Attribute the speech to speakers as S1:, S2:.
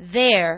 S1: There